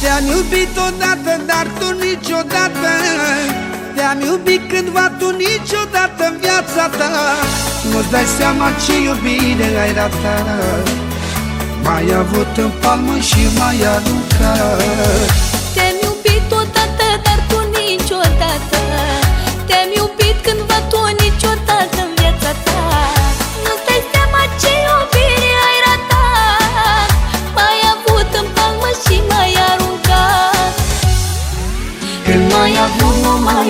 Te-am iubit odată, dar tu niciodată. Te-am iubit cândva, tu niciodată în viața ta. Nu-ți dai seama ce iubire ai ratat M-ai avut în palmă și m-ai aruncat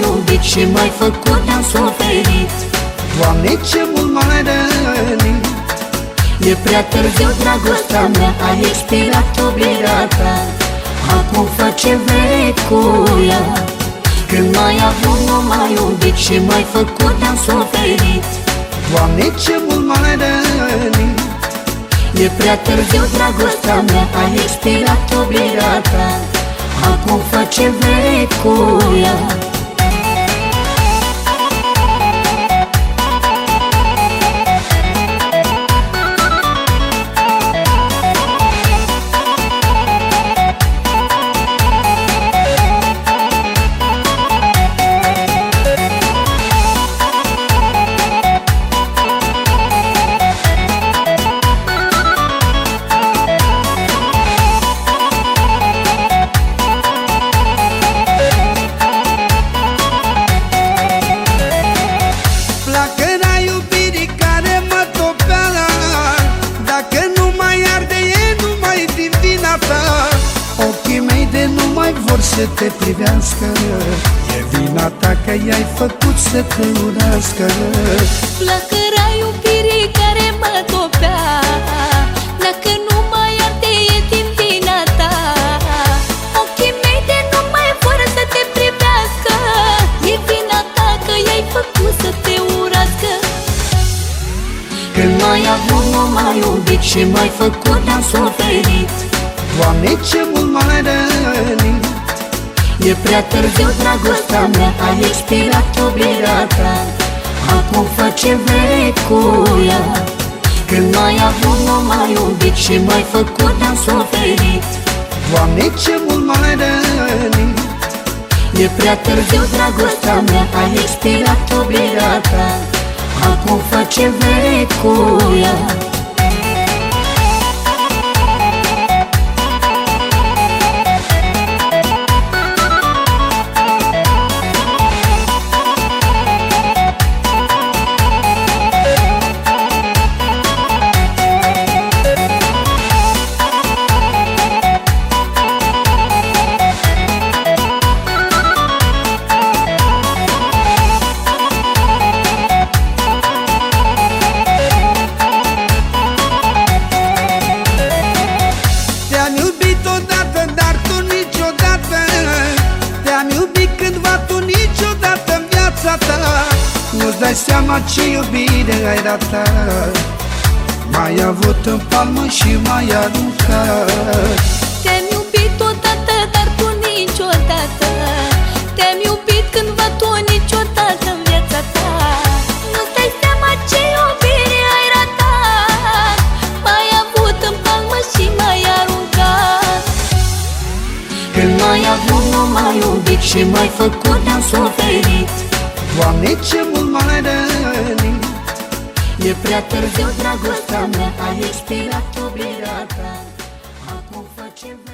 iubit și m-ai făcut de-am suferit. Doamne, ce mult m-ai rănit. E prea târziu, dragostea mea, ai expirat obligata. Acum fă ce vrei cu ea Când m-ai avut, nu m-ai iubit și m-ai făcut de-am suferit. Doamne, ce mult m-ai rănit. E prea târziu, dragostea mea, ai expirat obligata. Acum fă ce vrei cu Ochii mei de nu mai vor să te privească. E vina ta că i-ai făcut să te urască Flăcăra iubirii care mă topea Dacă nu mai arde e din vina ta. Ochii mei de nu mai vor să te privească E vina ta că i-ai făcut să te urască. Când m-ai avut, nu m-ai iubit și m-ai făcut de-am suferit Doamne, ce mult m-ai rănit. E prea târziu, dragostea mea, ai expirat obligata. Acum fă ce vrei cu ea. Când m-ai avut, nu m-ai iubit și m-ai făcut de-am suferit. Doamne, ce mult m-ai rănit. E prea târziu, dragostea mea, ai expirat obligata. Acum fă ce vrei cu ea dai seama ce iubire ai ratat M-ai avut în palmă și m-ai aruncat Te-am iubit odată, dar tu niciodată. Te-am iubit cândva, tu niciodată în viața ta. Nu-ți dai seama ce iubire ai ratat. M-ai avut în palmă și m-ai aruncat. Când m-ai avut, nu m-ai iubit și m-ai făcut de-am suferit Doamne, ce mult m-ai rănit. E prea târziu, dragostea mea, ai expirat obligata Acum fă ce vrei cu